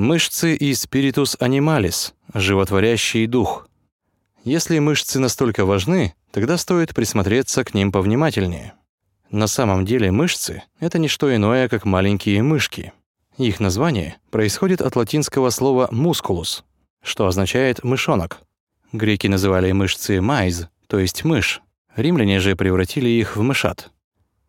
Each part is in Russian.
Мышцы и спиритус анималис, животворящий дух. Если мышцы настолько важны, тогда стоит присмотреться к ним повнимательнее. На самом деле мышцы — это не что иное, как маленькие мышки. Их название происходит от латинского слова «musculus», что означает «мышонок». Греки называли мышцы «майз», то есть «мышь». Римляне же превратили их в мышат.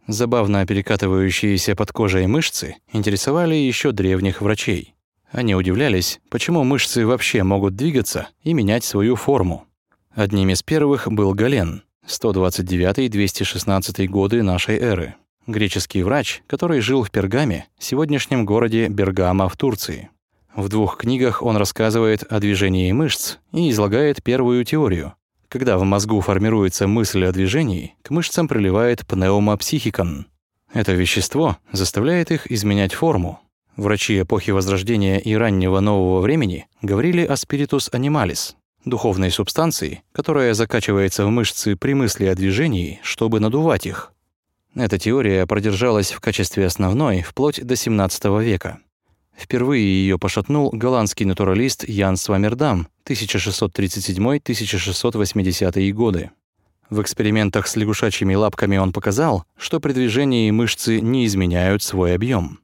Забавно перекатывающиеся под кожей мышцы интересовали еще древних врачей. Они удивлялись, почему мышцы вообще могут двигаться и менять свою форму. Одним из первых был Гален, 129-216 годы нашей эры. Греческий врач, который жил в Пергаме, сегодняшнем городе Бергама в Турции. В двух книгах он рассказывает о движении мышц и излагает первую теорию. Когда в мозгу формируется мысль о движении, к мышцам приливает пнеумопсихикон. Это вещество заставляет их изменять форму. Врачи эпохи Возрождения и раннего нового времени говорили о спиритус анималис, духовной субстанции, которая закачивается в мышцы при мысли о движении, чтобы надувать их. Эта теория продержалась в качестве основной вплоть до XVII века. Впервые ее пошатнул голландский натуралист Ян Свамердам 1637-1680 годы. В экспериментах с лягушачьими лапками он показал, что при движении мышцы не изменяют свой объем.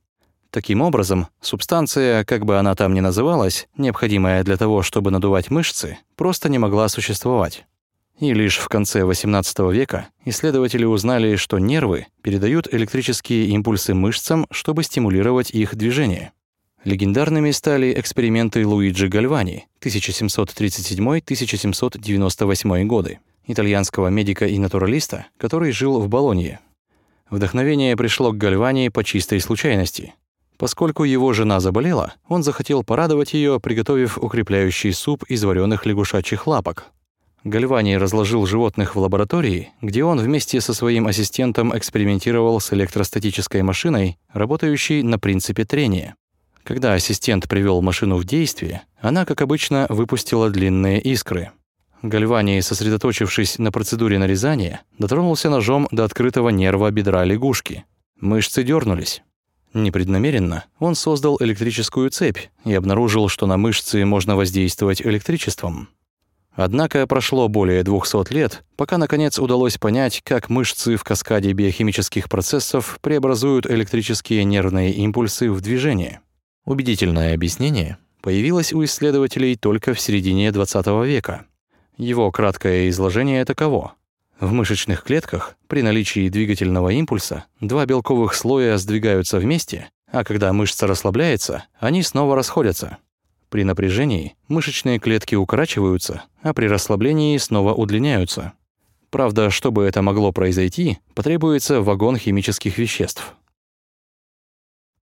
Таким образом, субстанция, как бы она там ни называлась, необходимая для того, чтобы надувать мышцы, просто не могла существовать. И лишь в конце XVIII века исследователи узнали, что нервы передают электрические импульсы мышцам, чтобы стимулировать их движение. Легендарными стали эксперименты Луиджи Гальвани 1737-1798 годы, итальянского медика и натуралиста, который жил в Болонье. Вдохновение пришло к Гальвани по чистой случайности. Поскольку его жена заболела, он захотел порадовать ее, приготовив укрепляющий суп из вареных лягушачьих лапок. Гальвани разложил животных в лаборатории, где он вместе со своим ассистентом экспериментировал с электростатической машиной, работающей на принципе трения. Когда ассистент привел машину в действие, она, как обычно, выпустила длинные искры. Гальвани, сосредоточившись на процедуре нарезания, дотронулся ножом до открытого нерва бедра лягушки. Мышцы дернулись. Непреднамеренно он создал электрическую цепь и обнаружил, что на мышцы можно воздействовать электричеством. Однако прошло более 200 лет, пока наконец удалось понять, как мышцы в каскаде биохимических процессов преобразуют электрические нервные импульсы в движение. Убедительное объяснение появилось у исследователей только в середине XX века. Его краткое изложение таково. В мышечных клетках при наличии двигательного импульса два белковых слоя сдвигаются вместе, а когда мышца расслабляется, они снова расходятся. При напряжении мышечные клетки укорачиваются, а при расслаблении снова удлиняются. Правда, чтобы это могло произойти, потребуется вагон химических веществ.